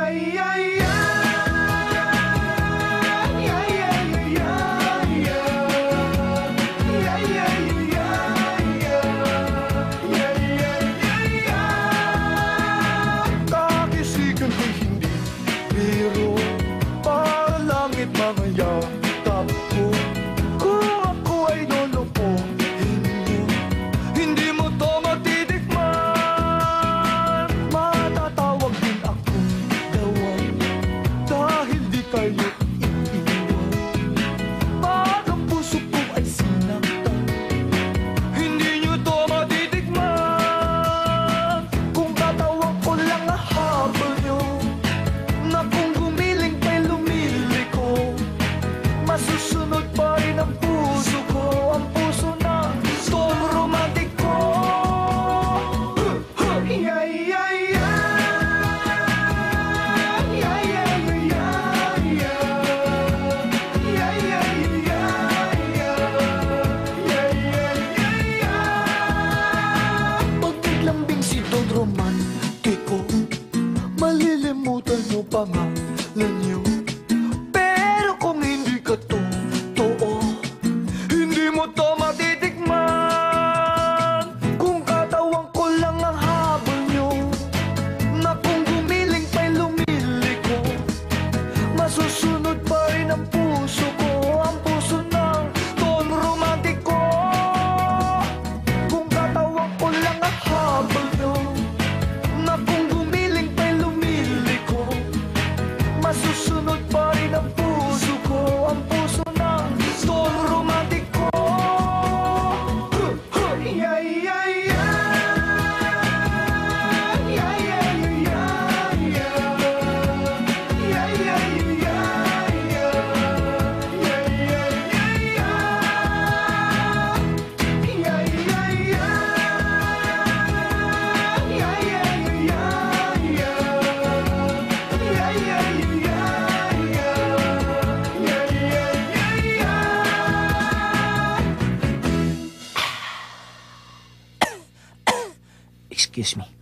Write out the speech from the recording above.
ay, ay. for my Excuse me.